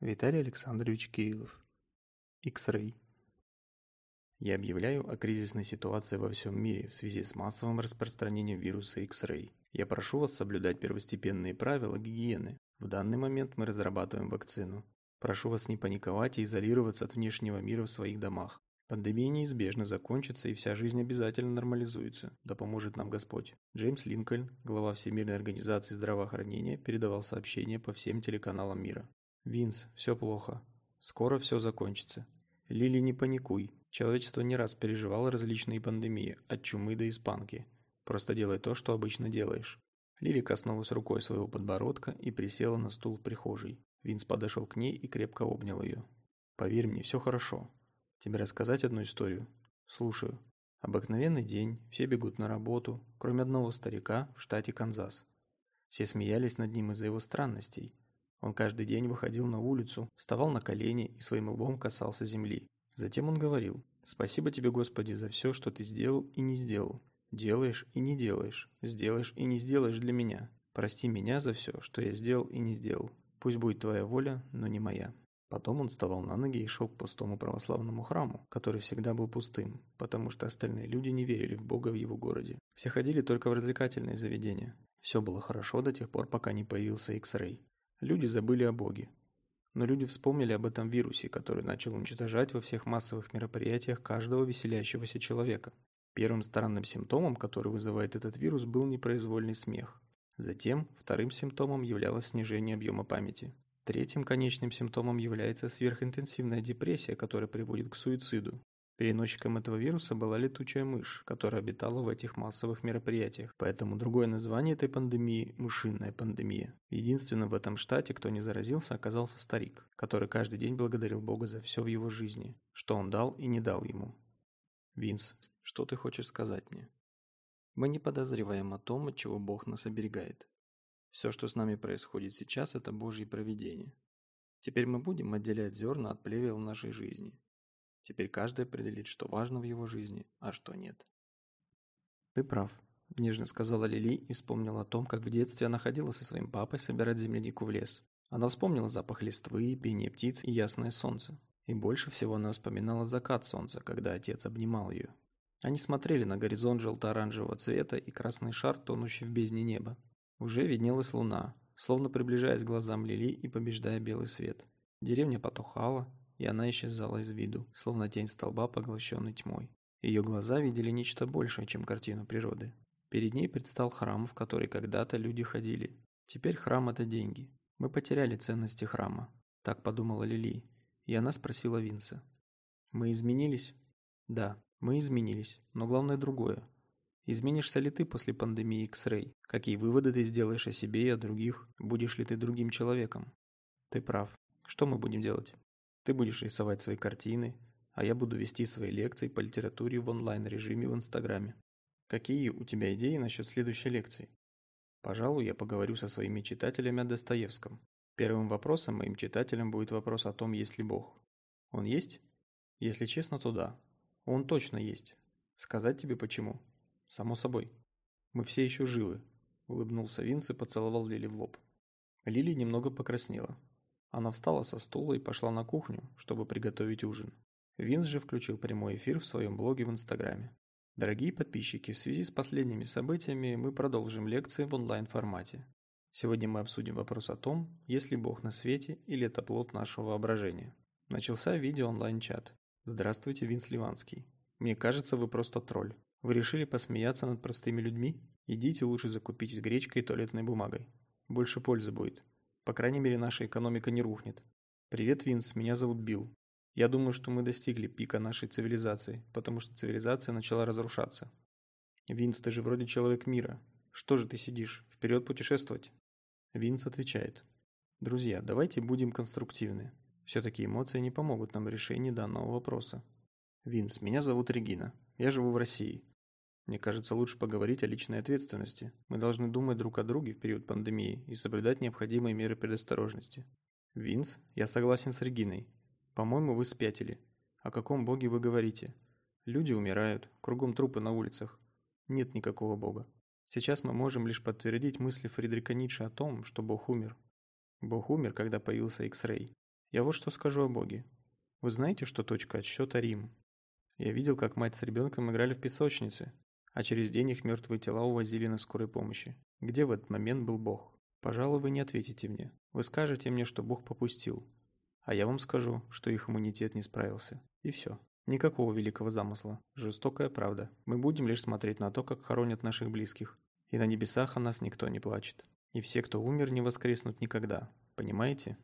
Виталий Александрович Кириллов. X-Ray. Я объявляю о кризисной ситуации во всем мире в связи с массовым распространением вируса X-Ray. Я прошу вас соблюдать первостепенные правила гигиены. В данный момент мы разрабатываем вакцину. Прошу вас не паниковать и изолироваться от внешнего мира в своих домах. Пандемия неизбежно закончится, и вся жизнь обязательно нормализуется. Да поможет нам Господь. Джеймс Линкольн, глава Всемирной организации здравоохранения, передавал сообщения по всем телеканалам мира. Винс, все плохо. Скоро все закончится. Лили, не паникуй. Человечество не раз переживало различные пандемии, от чумы до испанки. Просто делай то, что обычно делаешь. Лили коснулась рукой своего подбородка и присела на стул в прихожей. Винс подошел к ней и крепко обнял ее. «Поверь мне, все хорошо. Тебе рассказать одну историю?» «Слушаю. Обыкновенный день, все бегут на работу, кроме одного старика в штате Канзас. Все смеялись над ним из-за его странностей. Он каждый день выходил на улицу, вставал на колени и своим лбом касался земли. Затем он говорил, «Спасибо тебе, Господи, за все, что ты сделал и не сделал. Делаешь и не делаешь, сделаешь и не сделаешь для меня. Прости меня за все, что я сделал и не сделал. Пусть будет твоя воля, но не моя». Потом он вставал на ноги и шел к пустому православному храму, который всегда был пустым, потому что остальные люди не верили в Бога в его городе. Все ходили только в развлекательные заведения. Все было хорошо до тех пор, пока не появился X-Ray. Люди забыли о Боге. Но люди вспомнили об этом вирусе, который начал уничтожать во всех массовых мероприятиях каждого веселящегося человека. Первым странным симптомом, который вызывает этот вирус, был непроизвольный смех. Затем вторым симптомом являлось снижение объема памяти. Третьим конечным симптомом является сверхинтенсивная депрессия, которая приводит к суициду. Переносчиком этого вируса была летучая мышь, которая обитала в этих массовых мероприятиях, поэтому другое название этой пандемии – мышиная пандемия. Единственным в этом штате, кто не заразился, оказался старик, который каждый день благодарил Бога за все в его жизни, что он дал и не дал ему. Винс, что ты хочешь сказать мне? Мы не подозреваем о том, от чего Бог нас оберегает. Все, что с нами происходит сейчас, это Божье провидение. Теперь мы будем отделять зерна от плевел в нашей жизни – Теперь каждый определит, что важно в его жизни, а что нет. «Ты прав», – нежно сказала Лили и вспомнила о том, как в детстве она ходила со своим папой собирать землянику в лес. Она вспомнила запах листвы, пение птиц и ясное солнце. И больше всего она вспоминала закат солнца, когда отец обнимал ее. Они смотрели на горизонт желто-оранжевого цвета и красный шар, тонущий в бездне неба. Уже виднелась луна, словно приближаясь к глазам Лили и побеждая белый свет. Деревня потухала, и она исчезала из виду, словно тень столба, поглощенный тьмой. Ее глаза видели нечто большее, чем картину природы. Перед ней предстал храм, в который когда-то люди ходили. Теперь храм – это деньги. Мы потеряли ценности храма. Так подумала Лили. И она спросила Винса. Мы изменились? Да, мы изменились. Но главное другое. Изменишься ли ты после пандемии X-Ray? Какие выводы ты сделаешь о себе и о других? Будешь ли ты другим человеком? Ты прав. Что мы будем делать? Ты будешь рисовать свои картины, а я буду вести свои лекции по литературе в онлайн-режиме в Инстаграме. Какие у тебя идеи насчет следующей лекции? Пожалуй, я поговорю со своими читателями о Достоевском. Первым вопросом моим читателям будет вопрос о том, есть ли Бог. Он есть? Если честно, то да. Он точно есть. Сказать тебе почему? Само собой. Мы все еще живы. Улыбнулся Винс и поцеловал Лили в лоб. Лили немного покраснела. Она встала со стула и пошла на кухню, чтобы приготовить ужин. Винс же включил прямой эфир в своем блоге в Инстаграме. Дорогие подписчики, в связи с последними событиями мы продолжим лекции в онлайн-формате. Сегодня мы обсудим вопрос о том, есть ли Бог на свете или это плод нашего воображения. Начался видео онлайн-чат. Здравствуйте, Винс Ливанский. Мне кажется, вы просто тролль. Вы решили посмеяться над простыми людьми? Идите лучше закупитесь гречкой и туалетной бумагой. Больше пользы будет. По крайней мере, наша экономика не рухнет. Привет, Винс, меня зовут Билл. Я думаю, что мы достигли пика нашей цивилизации, потому что цивилизация начала разрушаться. Винс, ты же вроде человек мира. Что же ты сидишь? Вперед путешествовать? Винс отвечает. Друзья, давайте будем конструктивны. Все-таки эмоции не помогут нам в решении данного вопроса. Винс, меня зовут Регина. Я живу в России. Мне кажется, лучше поговорить о личной ответственности. Мы должны думать друг о друге в период пандемии и соблюдать необходимые меры предосторожности. Винс, я согласен с Региной. По-моему, вы спятили. О каком боге вы говорите? Люди умирают, кругом трупы на улицах. Нет никакого бога. Сейчас мы можем лишь подтвердить мысли Фридрика Ницше о том, что бог умер. Бог умер, когда появился X-Ray. Я вот что скажу о Боге. Вы знаете, что точка отсчета Рим? Я видел, как мать с ребенком играли в песочнице, а через день их мертвые тела увозили на скорой помощи. Где в этот момент был Бог? Пожалуй, вы не ответите мне. Вы скажете мне, что Бог попустил. А я вам скажу, что их иммунитет не справился. И все. Никакого великого замысла. Жестокая правда. Мы будем лишь смотреть на то, как хоронят наших близких. И на небесах о нас никто не плачет. И все, кто умер, не воскреснут никогда. Понимаете?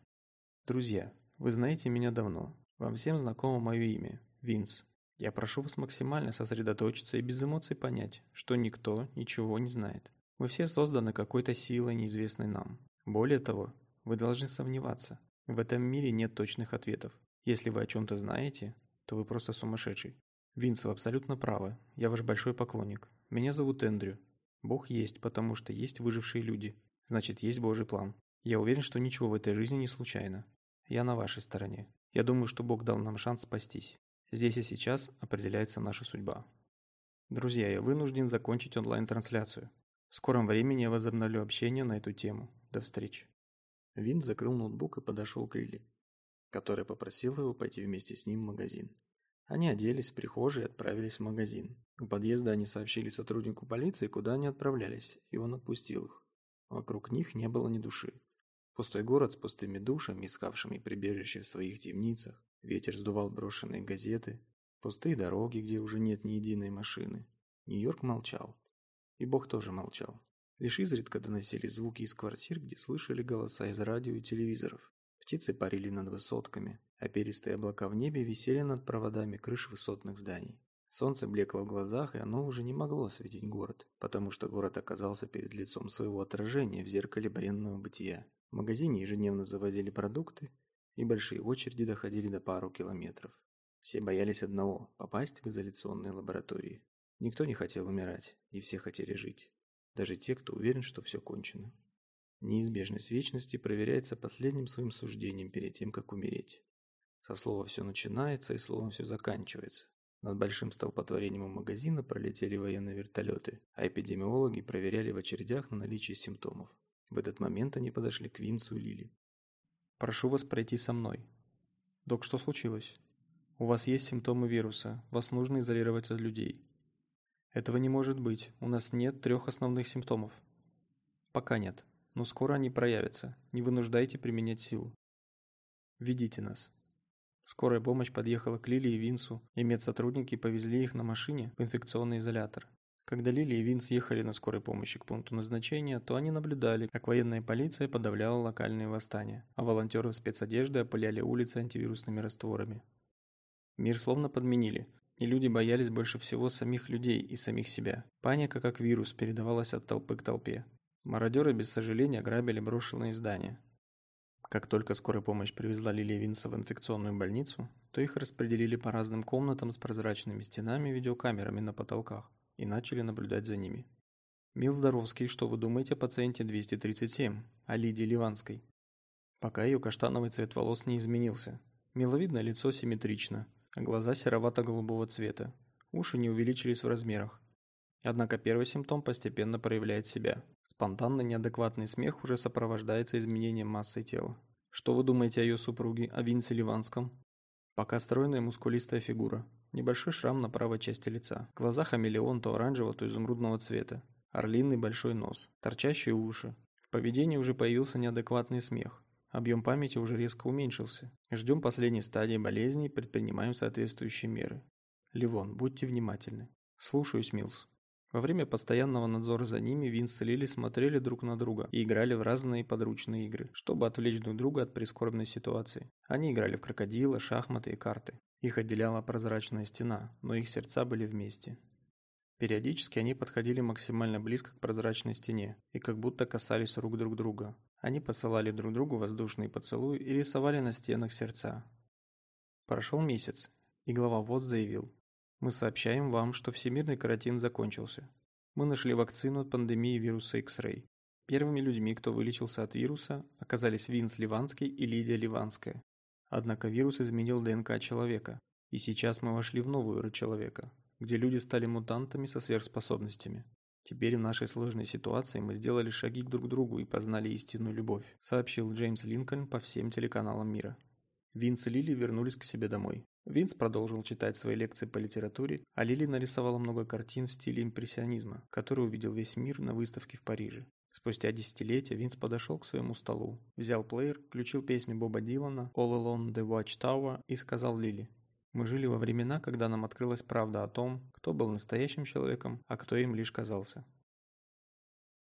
Друзья, вы знаете меня давно. Вам всем знакомо мое имя – Винс. Я прошу вас максимально сосредоточиться и без эмоций понять, что никто ничего не знает. Мы все созданы какой-то силой, неизвестной нам. Более того, вы должны сомневаться. В этом мире нет точных ответов. Если вы о чем-то знаете, то вы просто сумасшедший. Винс, вы абсолютно правы. Я ваш большой поклонник. Меня зовут Эндрю. Бог есть, потому что есть выжившие люди. Значит, есть Божий план. Я уверен, что ничего в этой жизни не случайно. Я на вашей стороне. Я думаю, что Бог дал нам шанс спастись. Здесь и сейчас определяется наша судьба. Друзья, я вынужден закончить онлайн-трансляцию. В скором времени я возобновлю общение на эту тему. До встречи. Вин закрыл ноутбук и подошел к Лили, которая попросила его пойти вместе с ним в магазин. Они оделись в прихожей и отправились в магазин. У подъезда они сообщили сотруднику полиции, куда они отправлялись, и он отпустил их. Вокруг них не было ни души. Пустой город с пустыми душами, искавшими прибежище в своих темницах, Ветер сдувал брошенные газеты, пустые дороги, где уже нет ни единой машины. Нью-Йорк молчал. И Бог тоже молчал. Лишь изредка доносились звуки из квартир, где слышали голоса из радио и телевизоров. Птицы парили над высотками, а перистые облака в небе висели над проводами крыш высотных зданий. Солнце блекло в глазах, и оно уже не могло осветить город, потому что город оказался перед лицом своего отражения в зеркале бренного бытия. В магазине ежедневно завозили продукты, и большие очереди доходили до пару километров. Все боялись одного – попасть в изоляционные лаборатории. Никто не хотел умирать, и все хотели жить. Даже те, кто уверен, что все кончено. Неизбежность вечности проверяется последним своим суждением перед тем, как умереть. Со слова все начинается и словом все заканчивается. Над большим столпотворением у магазина пролетели военные вертолеты, а эпидемиологи проверяли в очередях на наличие симптомов. В этот момент они подошли к Винсу и Лили. Прошу вас пройти со мной. Док, что случилось? У вас есть симптомы вируса. Вас нужно изолировать от людей. Этого не может быть. У нас нет трех основных симптомов. Пока нет. Но скоро они проявятся. Не вынуждайте применять силу. Ведите нас. Скорая помощь подъехала к Лили и Винсу, и медсотрудники повезли их на машине в инфекционный изолятор. Когда Лили и Винс ехали на скорой помощи к пункту назначения, то они наблюдали, как военная полиция подавляла локальные восстания, а волонтеры в спецодежде опыляли улицы антивирусными растворами. Мир словно подменили, и люди боялись больше всего самих людей и самих себя. Паника, как вирус, передавалась от толпы к толпе. Мародеры без сожаления грабили брошенные здания. Как только скорая помощь привезла Лили и Винса в инфекционную больницу, то их распределили по разным комнатам с прозрачными стенами и видеокамерами на потолках и начали наблюдать за ними. «Мил Здоровский, что вы думаете о пациенте 237, о Лидии Ливанской?» Пока ее каштановый цвет волос не изменился. Миловидное лицо симметрично, а глаза серовато-голубого цвета. Уши не увеличились в размерах. Однако первый симптом постепенно проявляет себя. Спонтанный неадекватный смех уже сопровождается изменением массы тела. Что вы думаете о ее супруге, о Винсе Ливанском? Пока стройная мускулистая фигура. Небольшой шрам на правой части лица. Глаза хамелеон то оранжевого, то изумрудного цвета. Орлиный большой нос. Торчащие уши. В поведении уже появился неадекватный смех. Объем памяти уже резко уменьшился. Ждем последней стадии болезни и предпринимаем соответствующие меры. Ливон, будьте внимательны. Слушаюсь, Милс. Во время постоянного надзора за ними Винс и Лили смотрели друг на друга и играли в разные подручные игры, чтобы отвлечь друг друга от прискорбной ситуации. Они играли в крокодила, шахматы и карты. Их отделяла прозрачная стена, но их сердца были вместе. Периодически они подходили максимально близко к прозрачной стене и как будто касались рук друг друга. Они посылали друг другу воздушные поцелуи и рисовали на стенах сердца. Прошел месяц, и глава ВОЗ заявил, мы сообщаем вам, что всемирный карантин закончился. Мы нашли вакцину от пандемии вируса X-Ray. Первыми людьми, кто вылечился от вируса, оказались Винс Ливанский и Лидия Ливанская. Однако вирус изменил ДНК человека, и сейчас мы вошли в новую эру человека, где люди стали мутантами со сверхспособностями. Теперь в нашей сложной ситуации мы сделали шаги друг к другу и познали истинную любовь, сообщил Джеймс Линкольн по всем телеканалам мира. Винс и Лили вернулись к себе домой. Винс продолжил читать свои лекции по литературе, а Лили нарисовала много картин в стиле импрессионизма, которые увидел весь мир на выставке в Париже. Спустя десятилетия Винс подошел к своему столу, взял плеер, включил песню Боба Дилана «All Alone the Watchtower» и сказал Лили «Мы жили во времена, когда нам открылась правда о том, кто был настоящим человеком, а кто им лишь казался.